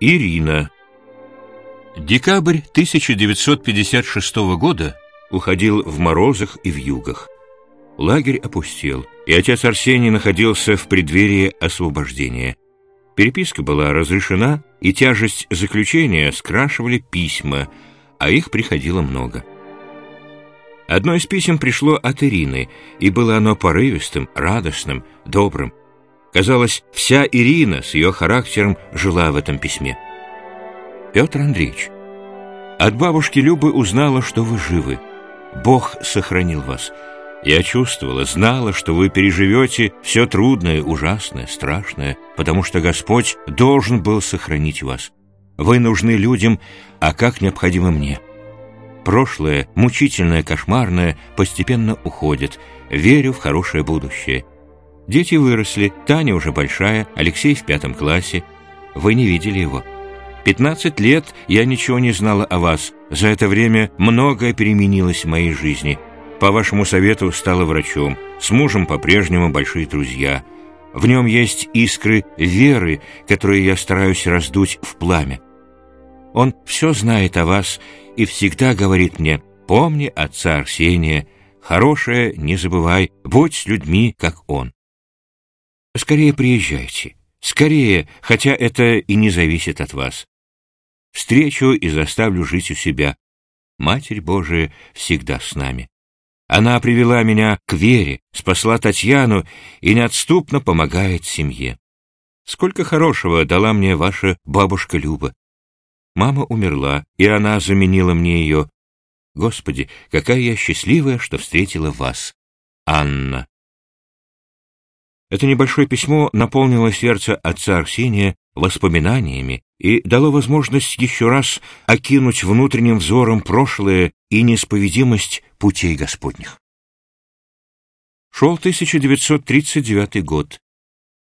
Ирина. Декабрь 1956 года уходил в морозах и в югах. Лагерь опустел, и отец Арсений находился в преддверии освобождения. Переписка была разрешена, и тяжесть заключения скрашивали письма, а их приходило много. Одно из писем пришло от Ирины, и было оно порывистым, радостным, добрым. Казалось, вся Ирина с ее характером жила в этом письме. Петр Андреевич, от бабушки Любы узнала, что вы живы. Бог сохранил вас. Я чувствовала, знала, что вы переживете все трудное, ужасное, страшное, потому что Господь должен был сохранить вас. Вы нужны людям, а как необходимо мне. Прошлое, мучительное, кошмарное, постепенно уходит. Верю в хорошее будущее. Дети выросли, Таня уже большая, Алексей в пятом классе. Вы не видели его. Пятнадцать лет я ничего не знала о вас. За это время многое переменилось в моей жизни. По вашему совету стала врачом. С мужем по-прежнему большие друзья. В нем есть искры веры, которые я стараюсь раздуть в пламя. Он все знает о вас и всегда говорит мне, помни отца Арсения, хорошее не забывай, будь с людьми, как он. Скорее приезжайте, скорее, хотя это и не зависит от вас. Встречу и заставлю жить у себя. Матерь Божия всегда с нами. Она привела меня к вере, спасла Татьяну и неотступно помогает семье. Сколько хорошего дала мне ваша бабушка Люба. Мама умерла, и она заменила мне ее. Господи, какая я счастливая, что встретила вас. Анна. Это небольшое письмо наполнило сердце отца Арсения воспоминаниями и дало возможность еще раз окинуть внутренним взором прошлое и неисповедимость путей Господних. Шел 1939 год.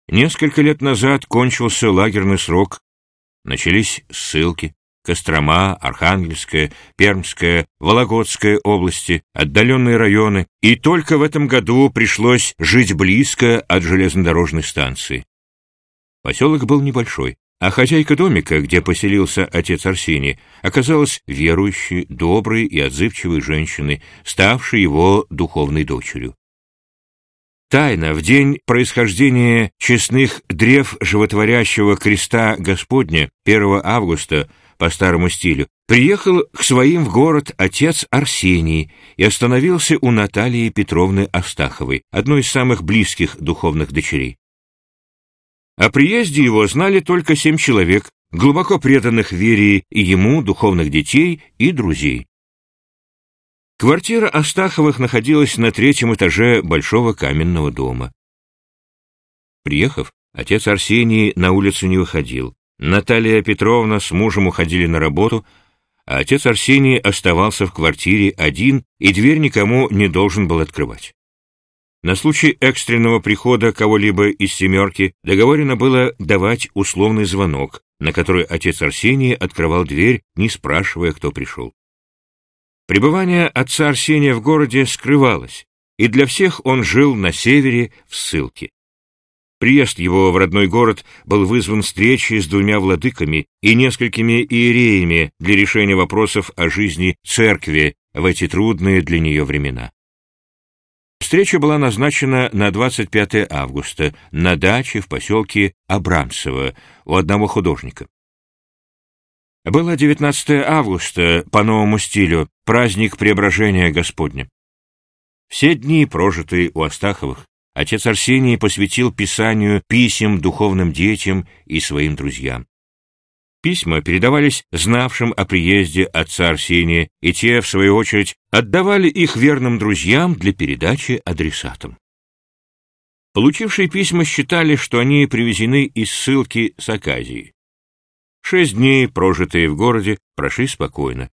Несколько лет назад кончился лагерный срок, начались ссылки. Кострома, Архангельская, Пермская, Вологодская области, отдаленные районы, и только в этом году пришлось жить близко от железнодорожной станции. Поселок был небольшой, а хозяйка домика, где поселился отец Арсений, оказалась верующей, доброй и отзывчивой женщиной, ставшей его духовной дочерью. Тайна в день происхождения честных древ животворящего креста Господня 1 августа по старому стилю, приехал к своим в город отец Арсений и остановился у Натальи Петровны Астаховой, одной из самых близких духовных дочерей. О приезде его знали только семь человек, глубоко преданных вере и ему, духовных детей и друзей. Квартира Астаховых находилась на третьем этаже большого каменного дома. Приехав, отец Арсений на улицу не выходил. Наталья Петровна с мужем уходили на работу, а отец Арсений оставался в квартире один и дверь никому не должен был открывать. На случай экстренного прихода кого-либо из «семерки» договорено было давать условный звонок, на который отец Арсений открывал дверь, не спрашивая, кто пришел. Пребывание отца Арсения в городе скрывалось, и для всех он жил на севере в ссылке. Приезд его в родной город был вызван встречей с двумя владыками и несколькими иереями для решения вопросов о жизни церкви в эти трудные для нее времена. Встреча была назначена на 25 августа на даче в поселке Абрамцево у одного художника. Было 19 августа по новому стилю, праздник Преображения Господня. Все дни, прожитые у Астаховых, отец Арсений посвятил писанию писем духовным детям и своим друзьям. Письма передавались знавшим о приезде отца Арсения, и те, в свою очередь, отдавали их верным друзьям для передачи адресатам. Получившие письма считали, что они привезены из ссылки с Аказии. Шесть дней, прожитые в городе, прошли спокойно.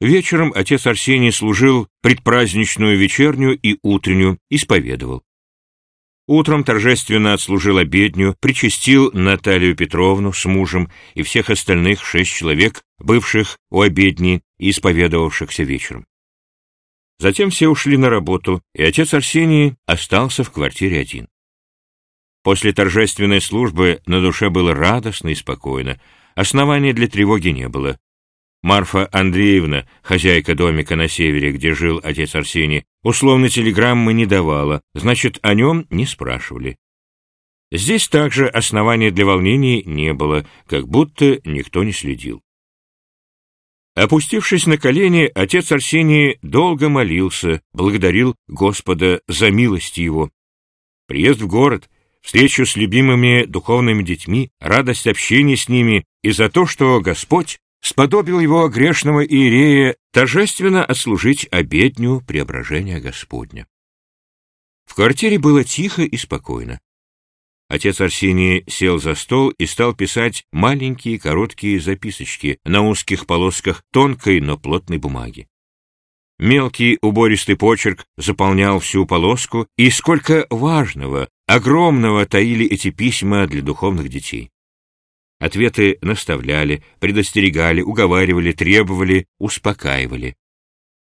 Вечером отец Арсений служил предпраздничную вечернюю и утреннюю, исповедовал. Утром торжественно отслужил обедню, причастил Наталью Петровну с мужем и всех остальных шесть человек, бывших у обедни и исповедовавшихся вечером. Затем все ушли на работу, и отец Арсений остался в квартире один. После торжественной службы на душе было радостно и спокойно. основания для тревоги не было. Марфа Андреевна, хозяйка домика на севере, где жил отец Арсений, условно телеграммы не давала, значит, о нем не спрашивали. Здесь также основания для волнений не было, как будто никто не следил. Опустившись на колени, отец Арсений долго молился, благодарил Господа за милость его. Приезд в город, встречу с любимыми духовными детьми, радость общения с ними и за то, что Господь сподобил его грешного иерея торжественно отслужить обедню преображения Господня. В квартире было тихо и спокойно. Отец Арсений сел за стол и стал писать маленькие короткие записочки на узких полосках тонкой, но плотной бумаги. Мелкий убористый почерк заполнял всю полоску, и сколько важного, огромного таили эти письма для духовных детей. Ответы наставляли, предостерегали, уговаривали, требовали, успокаивали.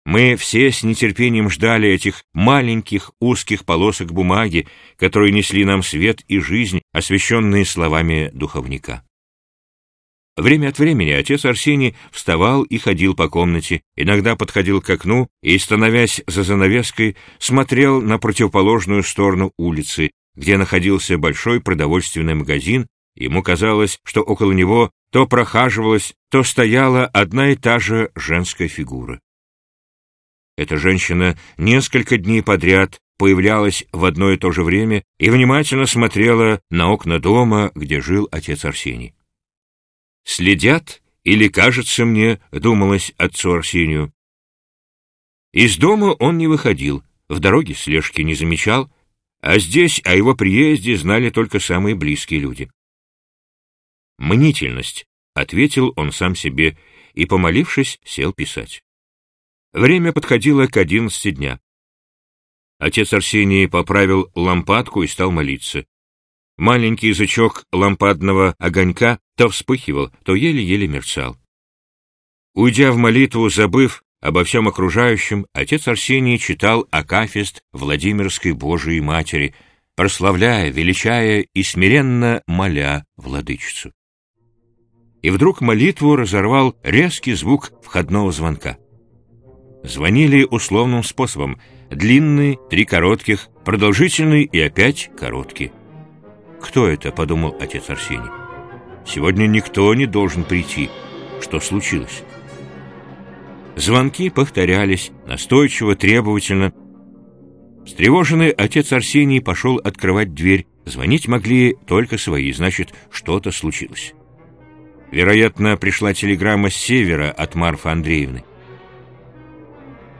Мы все с нетерпением ждали этих маленьких узких полосок бумаги, которые несли нам свет и жизнь, освещенные словами духовника. Время от времени отец Арсений вставал и ходил по комнате, иногда подходил к окну и, становясь за занавеской, смотрел на противоположную сторону улицы, где находился большой продовольственный магазин, ему казалось, что около него то прохаживалась, то стояла одна и та же женская фигура. Эта женщина несколько дней подряд появлялась в одно и то же время и внимательно смотрела на окна дома, где жил отец Арсений. «Следят или кажется мне», — думалось отцу Арсению. Из дома он не выходил, в дороге слежки не замечал, а здесь о его приезде знали только самые близкие люди. «Мнительность», — ответил он сам себе и, помолившись, сел писать. Время подходило к одиннадцати дня. Отец Арсений поправил лампадку и стал молиться. Маленький язычок лампадного огонька то вспыхивал, то еле-еле мерцал. Уйдя в молитву, забыв обо всем окружающем, отец Арсений читал Акафист Владимирской Божией Матери, прославляя, величая и смиренно моля владычицу. И вдруг молитву разорвал резкий звук входного звонка. Звонили условным способом. Длинный, три коротких, продолжительный и опять короткий. «Кто это?» — подумал отец Арсений. «Сегодня никто не должен прийти. Что случилось?» Звонки повторялись, настойчиво, требовательно. Встревоженный отец Арсений пошел открывать дверь. Звонить могли только свои, значит, что-то случилось. Вероятно, пришла телеграмма с севера от Марфы Андреевны.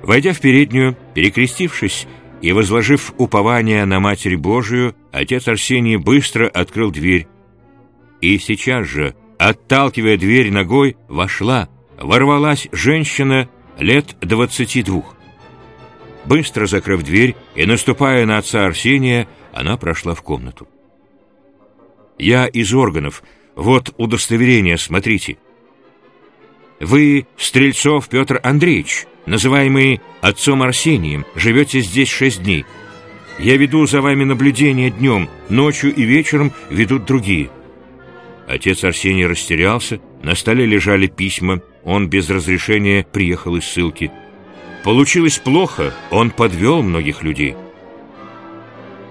Войдя в переднюю, перекрестившись и возложив упование на Матерь Божию, отец Арсений быстро открыл дверь. И сейчас же, отталкивая дверь ногой, вошла, ворвалась женщина лет двадцати двух. Быстро закрыв дверь и наступая на отца Арсения, она прошла в комнату. «Я из органов. Вот удостоверение, смотрите». «Вы Стрельцов Петр Андреевич», называемый отцом Арсением, живете здесь шесть дней. Я веду за вами наблюдение днем, ночью и вечером ведут другие». Отец Арсений растерялся, на столе лежали письма, он без разрешения приехал из ссылки. Получилось плохо, он подвел многих людей.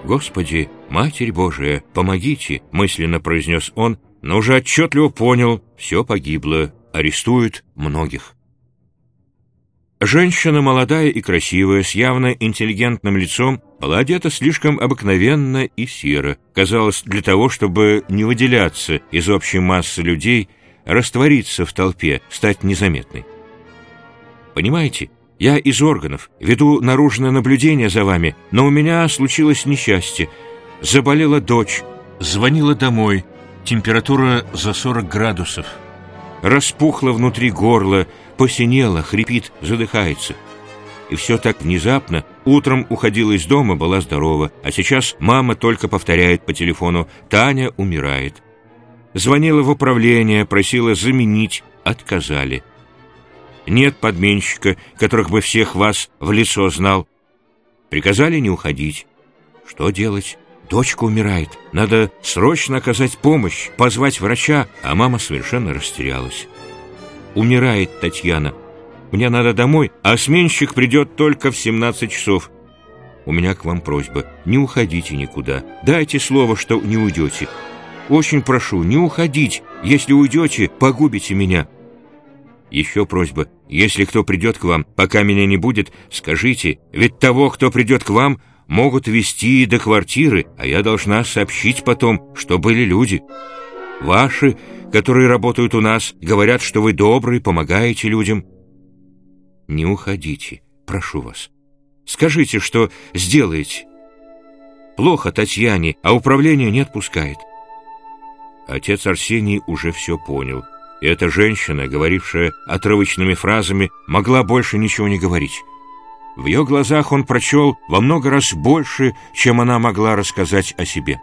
«Господи, Матерь Божия, помогите!» — мысленно произнес он, но уже отчетливо понял, все погибло, арестуют многих. Женщина молодая и красивая, с явно интеллигентным лицом, была одета слишком обыкновенно и серо. Казалось, для того, чтобы не выделяться из общей массы людей, раствориться в толпе, стать незаметной. «Понимаете, я из органов, веду наружное наблюдение за вами, но у меня случилось несчастье. Заболела дочь, звонила домой, температура за 40 градусов. Распухла внутри горла, посинела, хрипит, задыхается. И все так внезапно. Утром уходила из дома, была здорова, а сейчас мама только повторяет по телефону «Таня умирает». Звонила в управление, просила заменить, отказали. Нет подменщика, которых бы всех вас в лицо знал. Приказали не уходить. Что делать? Дочка умирает. Надо срочно оказать помощь, позвать врача, а мама совершенно растерялась. Умирает Татьяна. Мне надо домой, а сменщик придет только в 17 часов. У меня к вам просьба. Не уходите никуда. Дайте слово, что не уйдете. Очень прошу, не уходить. Если уйдете, погубите меня. Еще просьба. Если кто придет к вам, пока меня не будет, скажите, ведь того, кто придет к вам, могут вести до квартиры, а я должна сообщить потом, что были люди. Ваши, которые работают у нас, говорят, что вы добрый, помогаете людям. Не уходите, прошу вас. Скажите, что сделаете. Плохо Татьяне, а управление не отпускает. Отец Арсений уже все понял. И эта женщина, говорившая отрывочными фразами, могла больше ничего не говорить. В ее глазах он прочел во много раз больше, чем она могла рассказать о себе.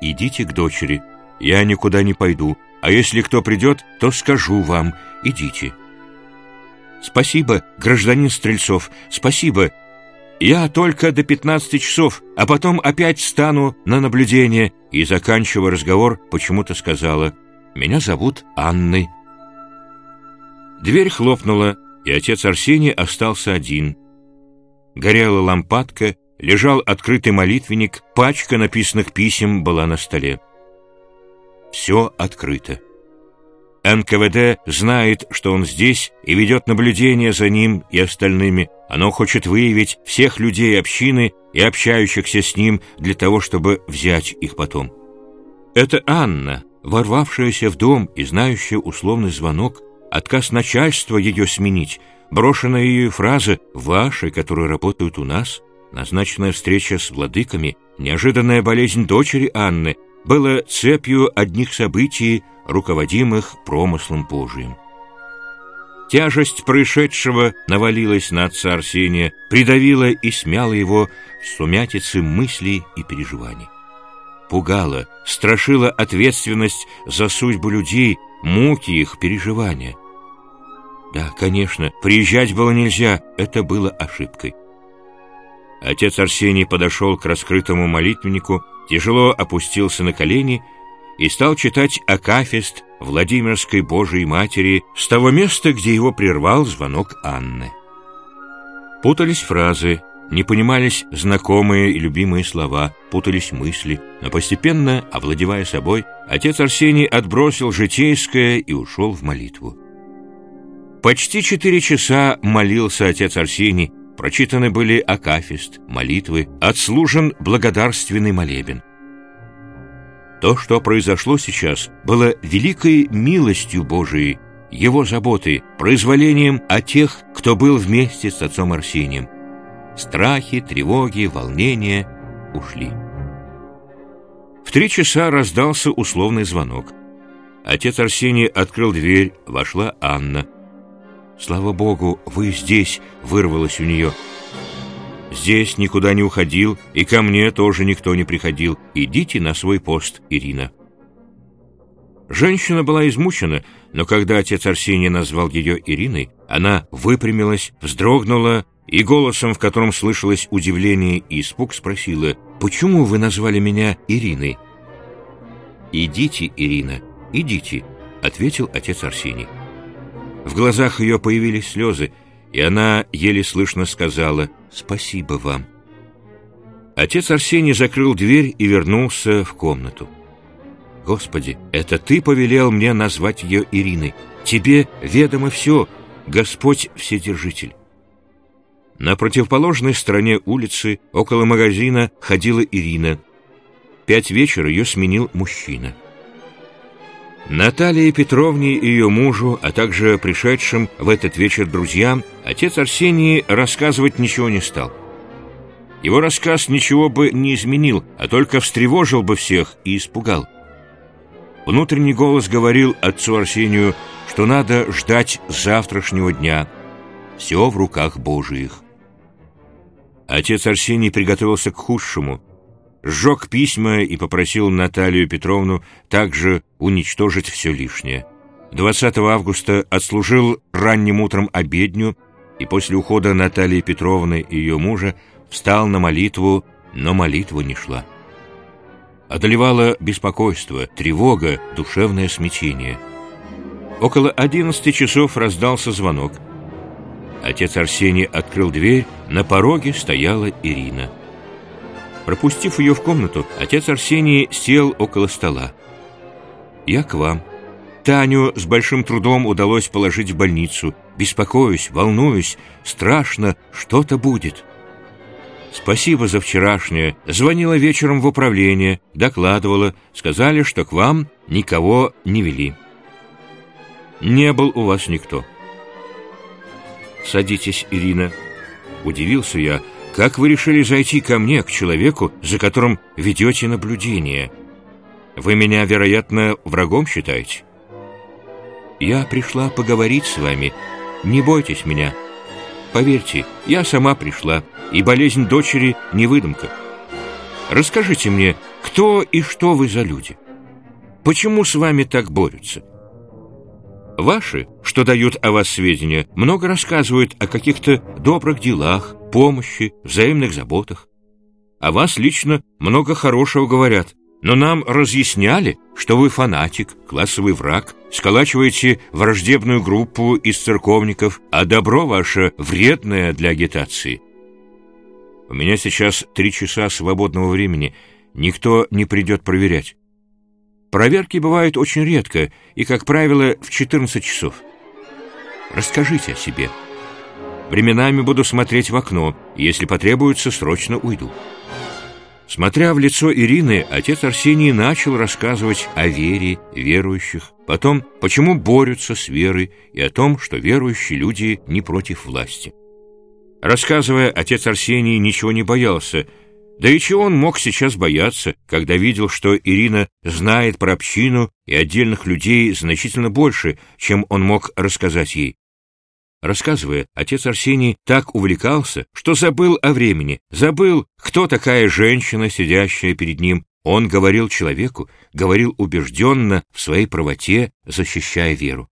«Идите к дочери, я никуда не пойду, а если кто придет, то скажу вам, идите». «Спасибо, гражданин Стрельцов, спасибо. Я только до 15 часов, а потом опять встану на наблюдение». И, заканчивая разговор, почему-то сказала, «Меня зовут Анной». Дверь хлопнула, и отец Арсений остался один. Горела лампадка, лежал открытый молитвенник, пачка написанных писем была на столе. Все открыто. НКВД знает, что он здесь и ведет наблюдение за ним и остальными. Оно хочет выявить всех людей общины и общающихся с ним для того, чтобы взять их потом. Это Анна, ворвавшаяся в дом и знающая условный звонок, отказ начальства ее сменить, брошенная ею фраза «Ваши, которые работают у нас», назначенная встреча с владыками, неожиданная болезнь дочери Анны, было цепью одних событий, руководимых промыслом Божиим. Тяжесть происшедшего навалилась на отца Арсения, придавила и смяла его в сумятице мыслей и переживаний. Пугала, страшила ответственность за судьбу людей, муки их переживания. Да, конечно, приезжать было нельзя, это было ошибкой. Отец Арсений подошел к раскрытому молитвеннику, тяжело опустился на колени и стал читать Акафист Владимирской Божией Матери с того места, где его прервал звонок Анны. Путались фразы, не понимались знакомые и любимые слова, путались мысли, но постепенно, овладевая собой, отец Арсений отбросил житейское и ушел в молитву. Почти четыре часа молился отец Арсений, прочитаны были акафист, молитвы, отслужен благодарственный молебен. То, что произошло сейчас, было великой милостью Божией, его заботой, произволением о тех, кто был вместе с отцом Арсением. Страхи, тревоги, волнения ушли. В три часа раздался условный звонок. Отец Арсений открыл дверь, вошла Анна. «Слава Богу, вы здесь!» — вырвалось у нее. «Здесь никуда не уходил, и ко мне тоже никто не приходил. Идите на свой пост, Ирина». Женщина была измучена, но когда отец Арсений назвал ее Ириной, она выпрямилась, вздрогнула и голосом, в котором слышалось удивление и испуг, спросила, «Почему вы назвали меня Ириной?» «Идите, Ирина, идите», — ответил отец Арсений. В глазах ее появились слезы, и она еле слышно сказала «Спасибо вам». Отец Арсений закрыл дверь и вернулся в комнату. «Господи, это Ты повелел мне назвать ее Ириной. Тебе ведомо все, Господь Вседержитель». На противоположной стороне улицы, около магазина, ходила Ирина. Пять вечера ее сменил мужчина. Наталье Петровне и ее мужу, а также пришедшим в этот вечер друзьям, отец Арсений рассказывать ничего не стал. Его рассказ ничего бы не изменил, а только встревожил бы всех и испугал. Внутренний голос говорил отцу Арсению, что надо ждать завтрашнего дня. Все в руках Божиих. Отец Арсений приготовился к худшему — сжег письма и попросил Наталью Петровну также уничтожить все лишнее. 20 августа отслужил ранним утром обедню и после ухода Натальи Петровны и ее мужа встал на молитву, но молитва не шла. одолевало беспокойство, тревога, душевное смятение. Около одиннадцати часов раздался звонок. Отец Арсений открыл дверь, на пороге стояла Ирина. Пропустив ее в комнату, отец Арсений сел около стола. «Я к вам», Таню с большим трудом удалось положить в больницу. Беспокоюсь, волнуюсь, страшно, что-то будет. Спасибо за вчерашнее. Звонила вечером в управление, докладывала, сказали, что к вам никого не вели. Не был у вас никто. Садитесь, Ирина. Удивился я, как вы решили зайти ко мне, к человеку, за которым ведете наблюдение? Вы меня, вероятно, врагом считаете? Я пришла поговорить с вами. Не бойтесь меня. Поверьте, я сама пришла, и болезнь дочери не выдумка. Расскажите мне, кто и что вы за люди? Почему с вами так борются? Ваши, что дают о вас сведения, много рассказывают о каких-то добрых делах, помощи, взаимных заботах. О вас лично много хорошего говорят, но нам разъясняли, что вы фанатик, классовый враг, сколачиваете враждебную группу из церковников, а добро ваше вредное для агитации. У меня сейчас три часа свободного времени, никто не придет проверять. Проверки бывают очень редко и, как правило, в 14 часов. Расскажите о себе. Временами буду смотреть в окно, если потребуется, срочно уйду. Смотря в лицо Ирины, отец Арсений начал рассказывать о вере верующих, потом, почему борются с верой, и о том, что верующие люди не против власти. Рассказывая, отец Арсений ничего не боялся, да и чего он мог сейчас бояться, когда видел, что Ирина знает про общину и отдельных людей значительно больше, чем он мог рассказать ей. Рассказывая, отец Арсений так увлекался, что забыл о времени, забыл, кто такая женщина, сидящая перед ним. Он говорил человеку, говорил убежденно в своей правоте, защищая веру.